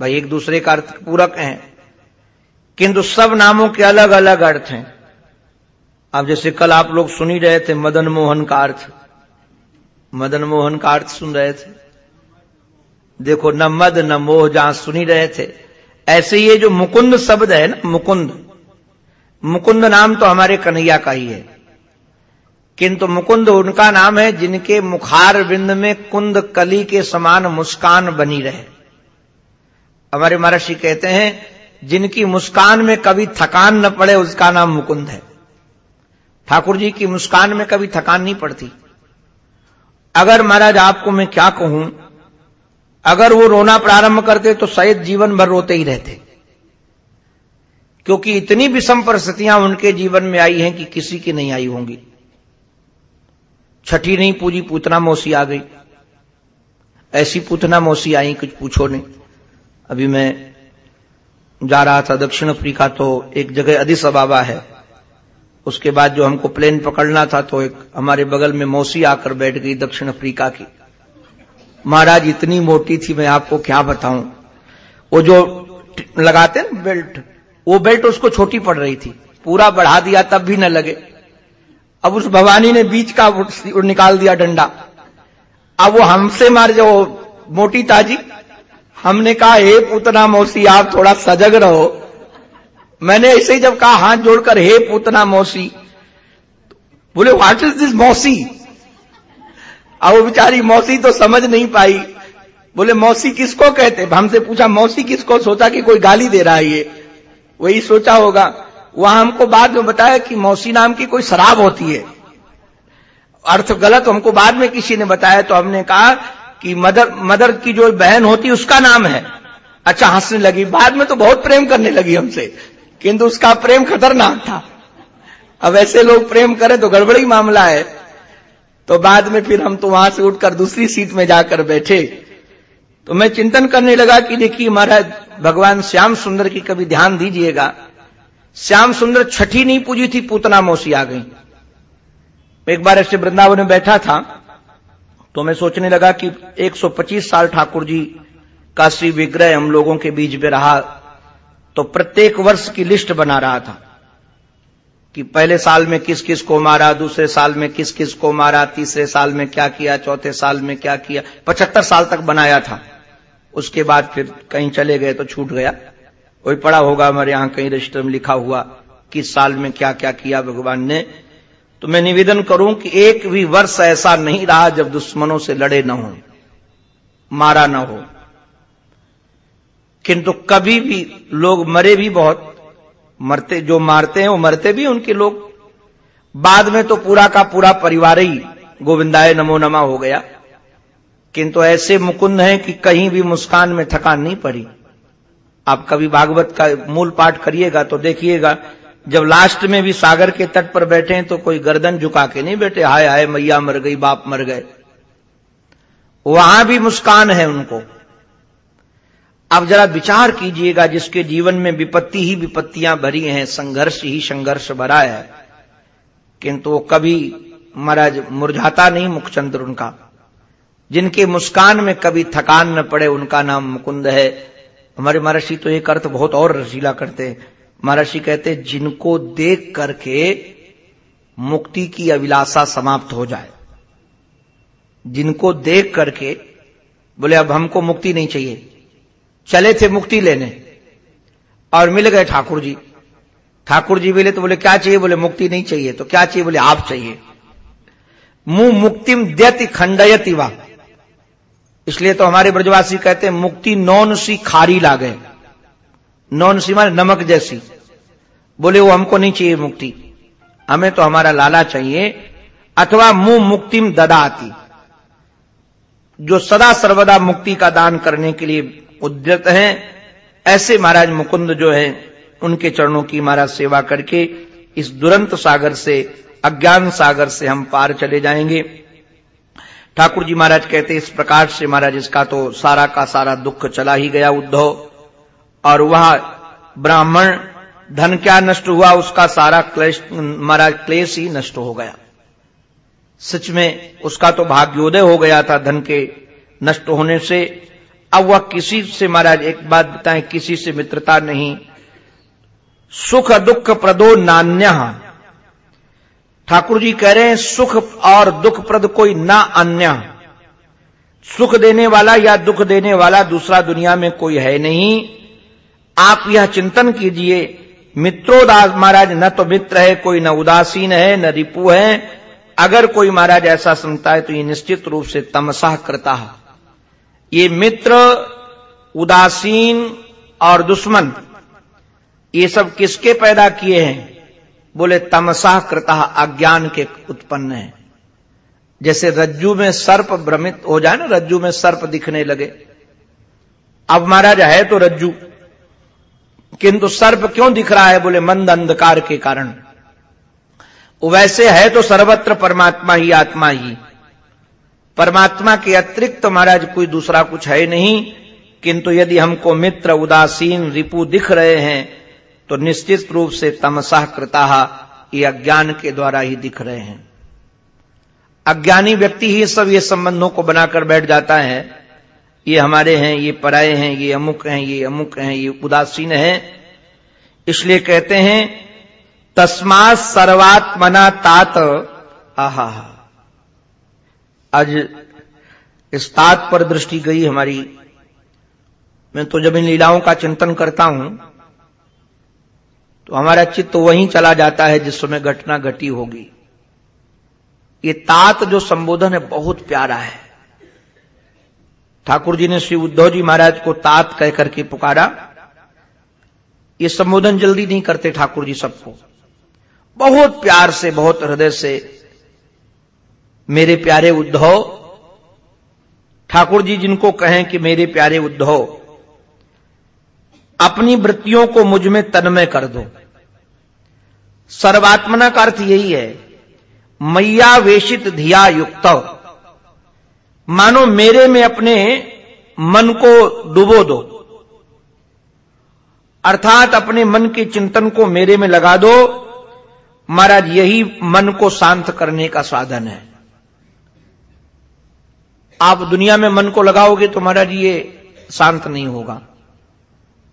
भाई एक दूसरे का अर्थ पूरक हैं। किंतु सब नामों के अलग अलग अर्थ हैं। अब जैसे कल आप लोग सुन ही रहे थे मदन मोहन का अर्थ। मदन मोहन का अर्थ सुन रहे थे। देखो, न मद, न मोह जहाँ सुन ही रहे थे। ऐसे ये जो मुकुंद शब्द है ना, मुकुंद। मुकुंद नाम तो हमारे कन्हैया का ही है। किंतु मुकुंद उनका नाम है जिनके मुखार बिंद में कुंद कली के समान मुस्कान बनी रहे। हमारे महर्षि कहते हैं, जिनकी मुस्कान में कभी थकान न पड़े, उसका नाम मुकुंद है। ठाकुर जी की मुस्कान में कभी थकान नहीं पड़ती। अगर महाराज आपको मैं क्या कहूँ, अगर वो रोना प्रारंभ करते तो शायद जीवन भर रोते ही रहते। क्योंकि इतनी विषम परिस्थितियाँ उनके जीवन में आई हैं कि किसी की नहीं आई होंगी। छठी नहीं पूजी, पूतना मौसी आ गई। ऐसी पूतना मौसी आई, कुछ पूछो नहीं। अभी मैं जा रहा था दक्षिण अफ्रीका तो एक जगह अधिस अबाबा है। उसके बाद जो हमको प्लेन पकड़ना था तो एक हमारे बगल में मौसी आकर बैठ गई दक्षिण अफ्रीका की। महाराज, इतनी मोटी थी, मैं आपको क्या बताऊँ? वो जो लगाते हैं बेल्ट, वो बेल्ट उसको छोटी पड़ रही थी। पूरा बढ़ा दिया, तब भी न लगे। अब उस भवानी ने बीच का निकाल दिया डंडा। अब वो हमसे मार जो मोटी ताजी। हमने कहा, हे पुतना मौसी, आप थोड़ा सजग रहो। मैंने ऐसे ही जब कहा, हाथ जोड़कर, हे पूतना मौसी। बोले व्हाट इज़ दिस मौसी? अब वो बेचारी मौसी तो समझ नहीं पाई। बोले, मौसी किसको कहते? हमसे पूछा, मौसी किसको? सोचा कि कोई गाली दे रहा है ये। वही सोचा होगा। वहाँ हमको बाद में बताया कि मौसी नाम की कोई शराब होती है। अर्थ गलत हमको बाद में किसी ने बताया तो हमने कहा कि मदर मदर की जो बहन होती उसका नाम है। अच्छा हंसने लगी। बाद में तो बहुत प्रेम करने लगी हमसे, किंतु उसका प्रेम खतरनाक था। अब ऐसे लोग प्रेम करें तो गड़बड़ी मामला है। तो बाद में फिर हम तो वहाँ से उठकर दूसरी सीट में जाकर बैठे। तो मैं चिंतन करने लगा कि देखिए महाराज, भगवान श्याम सुंदर की कभी ध्यान दीजिएगा। श्याम सुंदर छठी नहीं पूजी थी, पूतना मौसी आ गई। एक बार ऐसे वृंदावन में बैठा था तो मैं सोचने लगा कि 125 साल ठाकुर जी का श्री विग्रह हम लोगों के बीच में रहा तो प्रत्येक वर्ष की लिस्ट बना रहा था, कि पहले साल में किस किस को मारा, दूसरे साल में किस किस को मारा, तीसरे साल में क्या किया, चौथे साल में क्या किया, पचहत्तर साल तक बनाया था। उसके बाद फिर कहीं चले गए तो छूट गया। वही पड़ा होगा हमारे यहाँ कहीं रजिस्टर में लिखा हुआ किस साल में क्या क्या किया भगवान ने। तो मैं निवेदन करूँ कि एक भी वर्ष ऐसा नहीं रहा जब दुश्मनों से लड़े न हो, मारा न हो। किंतु कभी भी लोग मरे भी बहुत, मरते जो मारते हैं वो मरते भी उनके लोग। बाद में तो पूरा का पूरा परिवार ही गोविंदाय नमो नमा हो गया। किंतु ऐसे मुकुंद हैं कि कहीं भी मुस्कान में थकान नहीं पड़ी। आप कभी भागवत का मूल पाठ करिएगा तो देखिएगा, जब लास्ट में भी सागर के तट पर बैठे हैं तो कोई गर्दन झुका के नहीं बैठे, हाय हाय मैया मर गई, बाप मर गए। वहाँ भी मुस्कान है उनको। अब जरा विचार कीजिएगा, जिसके जीवन में विपत्ति ही विपत्तियाँ भरी हैं, संघर्ष ही संघर्ष भरा है। किंतु वो कभी महाराज मुरझाता नहीं मुखचंद्र उनका। जिनके मुस्कान में कभी थकान न पड़े, उनका नाम मुकुंद है। हमारे महर्षि तो एक अर्थ बहुत और रसीला करते हैं। महर्षि कहते जिनको देख करके मुक्ति की अभिलाषा समाप्त हो जाए। जिनको देख करके बोले, अब हमको मुक्ति नहीं चाहिए। चले थे मुक्ति लेने। और मिल गए ठाकुर जी। ठाकुर जी मिले तो बोले, क्या चाहिए? बोले, मुक्ति नहीं चाहिए। तो क्या चाहिए? बोले, आप चाहिए। मुँह मुक्तिम द्यति खंडयति वा। इसलिए तो हमारे ब्रजवासी कहते हैं, मुक्ति नौन सी खारी ला गए नौन सी माने नमक जैसी। बोले, वो हमको नहीं चाहिए मुक्ति। हमें तो हमारा लाला चाहिए, अथवा मुँह मुक्तिम ददाती। जो सदा सर्वदा मुक्ति का दान करने के लिए उद्यत हैं, ऐसे महाराज मुकुंद जो है, उनके चरणों की महाराज सेवा करके इस दुरंत सागर से, अज्ञान सागर से हम पार चले जाएँगे। ठाकुर जी महाराज कहते, इस प्रकार से महाराज इसका तो सारा का सारा दुख चला ही गया उद्धव। और वह ब्राह्मण, धन क्या नष्ट हुआ, उसका सारा क्लेश, महाराज क्लेश ही नष्ट हो गया। सच में उसका तो भाग्योदय हो गया था धन के नष्ट होने से। अब वह किसी से महाराज, एक बात बताएँ, किसी से मित्रता नहीं। सुख दुख प्रदो नान्य। ठाकुर जी कह रहे हैं, सुख और दुख प्रद कोई ना अन्य। सुख देने वाला या दुख देने वाला दूसरा दुनिया में कोई है नहीं। आप यह चिंतन कीजिए मित्रोदास महाराज, न तो मित्र है, कोई न उदासीन है, न रिपु है। अगर कोई महाराज ऐसा सुनता है तो ये निश्चित रूप से तमसाह करता है। ये मित्र, उदासीन और दुश्मन, ये सब किसके पैदा किए हैं? बोले तमसाह कृता अज्ञान के उत्पन्न है। जैसे रज्जू में सर्प भ्रमित हो जाए ना, रज्जू में सर्प दिखने लगे। अब महाराज है तो रज्जू। किंतु सर्प क्यों दिख रहा है, बोले, मंद अंधकार के कारण। वैसे है तो सर्वत्र परमात्मा ही आत्मा ही। परमात्मा के अतिरिक्त तो महाराज कोई दूसरा कुछ है नहीं। किंतु यदि हमको मित्र, उदासीन, रिपु दिख रहे हैं तो निश्चित रूप से तमसाह कृता ये अज्ञान के द्वारा ही दिख रहे हैं। अज्ञानी व्यक्ति ही सब ये संबंधों को बनाकर बैठ जाता है। ये हमारे हैं, ये पराये हैं, ये अमुक हैं, ये अमुक हैं, ये उदासीन हैं। इसलिए कहते हैं, तस्मात सर्वात्मना तात आहा। आज इस तात पर दृष्टि गई हमारी। मैं तो जब इन लीलाओं का चिंतन करता हूँ तो हमारा चित्त तो वहीं चला जाता है जिस समय घटना घटी होगी। ये तात जो संबोधन है, बहुत प्यारा है। ठाकुर जी ने श्री उद्धव जी महाराज को तात कह करके पुकारा। ये संबोधन जल्दी नहीं करते ठाकुर जी सबको। बहुत प्यार से, बहुत हृदय से, मेरे प्यारे उद्धव, ठाकुर जी जिनको कहें कि मेरे प्यारे उद्धव, अपनी वृत्तियों को मुझमें तन्मय कर दो। सर्वात्मना का अर्थ यही है, मैया वेशित धिया युक्त। मानो मेरे में अपने मन को डुबो दो। अर्थात अपने मन के चिंतन को मेरे में लगा दो। महाराज, यही मन को शांत करने का साधन है। आप दुनिया में मन को लगाओगे तो महाराज, ये शांत नहीं होगा।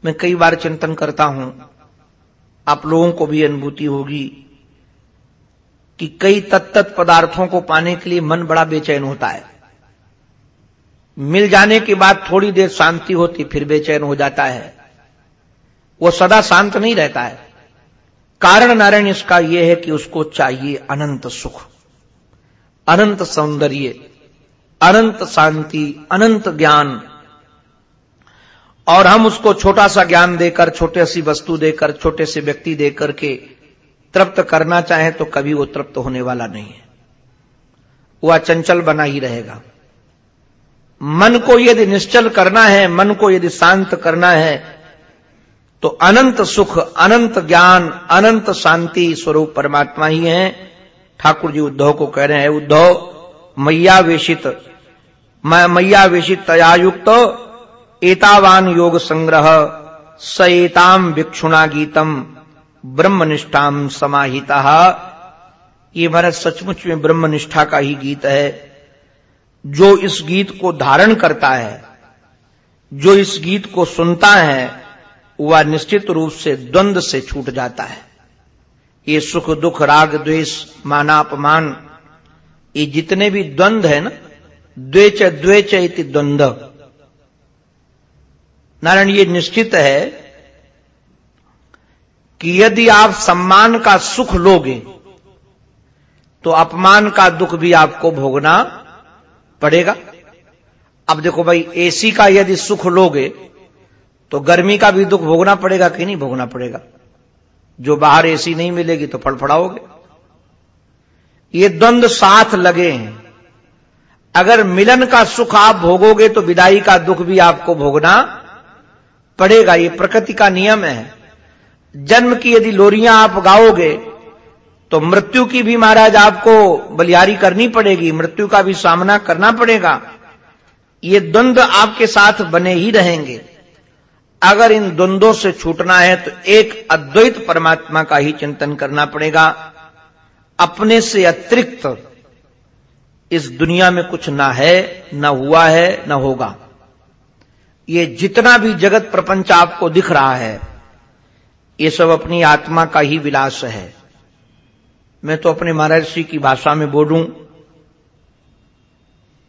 मैं कई बार चिंतन करता हूँ आप लोगों को भी अनुभूति होगी कि कई तत्त पदार्थों को पाने के लिए मन बड़ा बेचैन होता है। मिल जाने के बाद थोड़ी देर शांति होती, फिर बेचैन हो जाता है। वो सदा शांत नहीं रहता है। कारण नारायण इसका यह है कि उसको चाहिए अनंत सुख, अनंत सौंदर्य, अनंत शांति, अनंत ज्ञान। और हम उसको छोटा सा ज्ञान देकर, छोटे सी वस्तु देकर, छोटे से व्यक्ति देकर के तृप्त करना चाहें तो कभी वो तृप्त होने वाला नहीं है। वह चंचल बना ही रहेगा। मन को यदि निश्चल करना है, मन को यदि शांत करना है तो अनंत सुख, अनंत ज्ञान, अनंत शांति स्वरूप परमात्मा ही है। ठाकुर जी उद्धव को कह रहे हैं, उद्धव, मैयावेशित मैयावेशित तयायुक्त एतावान योग संग्रह, स एताम भिक्षुणा गीतम ब्रह्मनिष्ठाम समाहिता। ये भारत सचमुच में ब्रह्मनिष्ठा का ही गीत है। जो इस गीत को धारण करता है, जो इस गीत को सुनता है, वह निश्चित रूप से द्वंद से छूट जाता है। ये सुख, दुख, राग, द्वेष, मानापमान, ये जितने भी द्वंद है ना, द्वेच द्वेच इति द्वंद नारायण, ये निश्चित है कि यदि आप सम्मान का सुख लोगे तो अपमान का दुख भी आपको भोगना पड़ेगा। अब देखो भाई, एसी का यदि सुख लोगे तो गर्मी का भी दुख भोगना पड़ेगा कि नहीं भोगना पड़ेगा? जो बाहर एसी नहीं मिलेगी तो फड़फड़ाओगे। ये द्वंद साथ लगे हैं। अगर मिलन का सुख आप भोगोगे तो विदाई का दुख भी आपको भोगना पड़ेगा ये प्रकृति का नियम है। जन्म की यदि लोरियाँ आप गाओगे तो मृत्यु की भी महाराज आपको बलियारी करनी पड़ेगी, मृत्यु का भी सामना करना पड़ेगा। ये द्वंद्व आपके साथ बने ही रहेंगे। अगर इन द्वंद्वों से छूटना है तो एक अद्वैत परमात्मा का ही चिंतन करना पड़ेगा। अपने से अतिरिक्त इस दुनिया में कुछ ना है, न हुआ है, न होगा। ये जितना भी जगत प्रपंच आपको दिख रहा है, ये सब अपनी आत्मा का ही विलास है। मैं तो अपने महर्षि की भाषा में बोलूँ,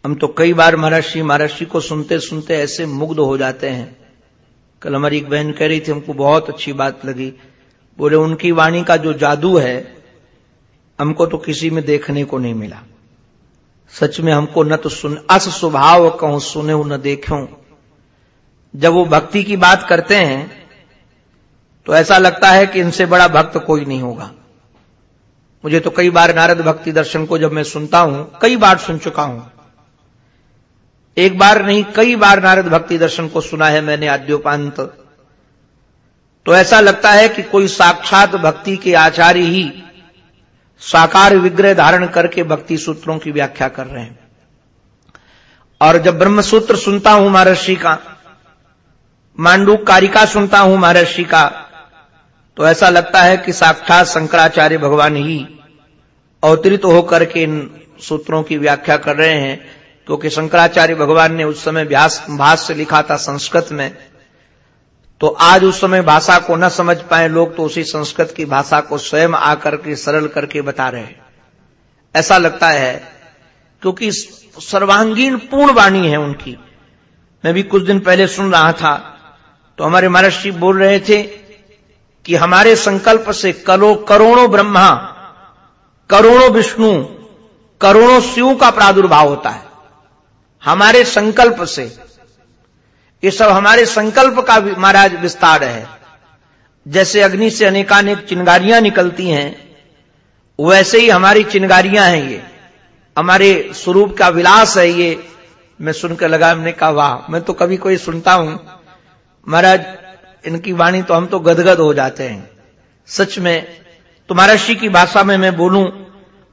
हम तो कई बार महर्षि महर्षि को सुनते सुनते ऐसे मुग्ध हो जाते हैं। कल हमारी एक बहन कह रही थी, हमको बहुत अच्छी बात लगी। बोले, उनकी वाणी का जो जादू है, हमको तो किसी में देखने को नहीं मिला। सच में हमको न तो सुन अस स्वभाव कहूँ, सुने न देखूँ। जब वो भक्ति की बात करते हैं तो ऐसा लगता है कि इनसे बड़ा भक्त कोई नहीं होगा। मुझे तो कई बार नारद भक्ति दर्शन को जब मैं सुनता हूँ, कई बार सुन चुका हूँ। एक बार नहीं, कई बार नारद भक्ति दर्शन को सुना है मैंने आद्योपांत। तो ऐसा लगता है कि कोई साक्षात भक्ति के आचार्य ही साकार विग्रह धारण करके भक्ति सूत्रों की व्याख्या कर रहे हैं। और जब ब्रह्मसूत्र सुनता हूँ महर्षि का मांडू कारिका सुनता हूँ महर्षि का। तो ऐसा लगता है कि साक्षात शंकराचार्य भगवान ही अवतरित होकर के इन सूत्रों की व्याख्या कर रहे हैं, क्योंकि शंकराचार्य भगवान ने उस समय व्यास, भाष्य लिखा था संस्कृत में। तो आज उस समय भाषा को न समझ पाए लोग तो उसी संस्कृत की भाषा को स्वयं आकर के सरल करके बता रहे हैं। ऐसा लगता है, क्योंकि सर्वांगीण पूर्ण वाणी है उनकी। मैं भी कुछ दिन पहले सुन रहा था तो हमारे महर्षि बोल रहे थे कि हमारे संकल्प से कलो करोड़ों ब्रह्मा, करोड़ों विष्णु, करोड़ों शिव का प्रादुर्भाव होता है। हमारे संकल्प से, ये सब हमारे संकल्प का महाराज विस्तार है। जैसे अग्नि से अनेकानेक चिंगारियाँ निकलती हैं, वैसे ही हमारी चिंगारियाँ हैं ये। हमारे स्वरूप का विलास है ये। मैं सुनकर लगा, हमने कहा, वाह, मैं तो कभी कोई सुनता हूँ महाराज, इनकी वाणी तो हम तो गदगद हो जाते हैं। सच में तो महर्षि की भाषा में मैं बोलूँ,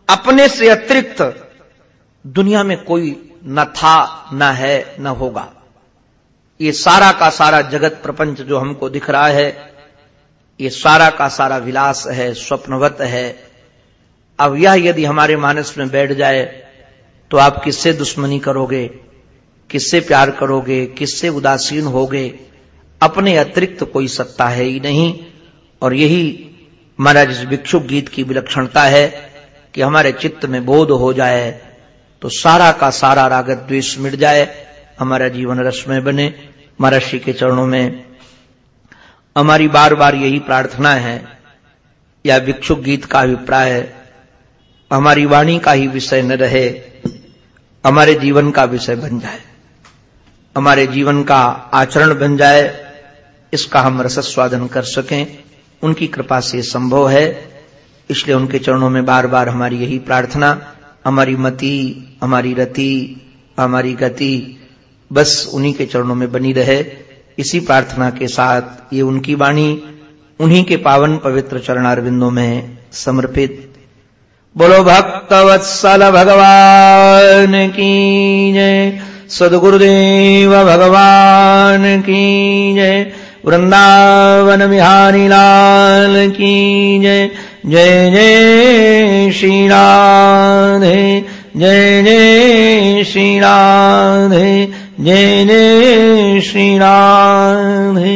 अपने से अतिरिक्त दुनिया में कोई न था, न है, न होगा। ये सारा का सारा जगत प्रपंच जो हमको दिख रहा है, ये सारा का सारा विलास है, स्वप्नवत है। अब यह यदि हमारे मानस में बैठ जाए तो आप किससे दुश्मनी करोगे, किससे प्यार करोगे, किससे उदासीन होगे अपने अतिरिक्त कोई सत्ता है ही नहीं। और यही महाराज इस भिक्षुक गीत की विलक्षणता है कि हमारे चित्त में बोध हो जाए तो सारा का सारा रागत द्वेष मिट जाए, हमारा जीवन रसमय बने। महर्षि के चरणों में हमारी बार बार यही प्रार्थना है, या भिक्षुक गीत का अभिप्राय हमारी वाणी का ही विषय न रहे, हमारे जीवन का विषय बन जाए, हमारे जीवन का आचरण बन जाए इसका हम रसस्वादन कर सकें। उनकी कृपा से संभव है। इसलिए उनके चरणों में बार बार हमारी यही प्रार्थना, हमारी मति, हमारी रति, हमारी गति, बस उन्हीं के चरणों में बनी रहे। इसी प्रार्थना के साथ ये उनकी वाणी, उन्हीं के पावन पवित्र चरणारविंदों में समर्पित। बोलो, भक्तवत्सल भगवान की जय। सदगुरुदेव भगवान की जय। वृंदावन बिहारी लाल की जय जय जय श्री राधे जय जय श्री राधे जय जय श्री राधे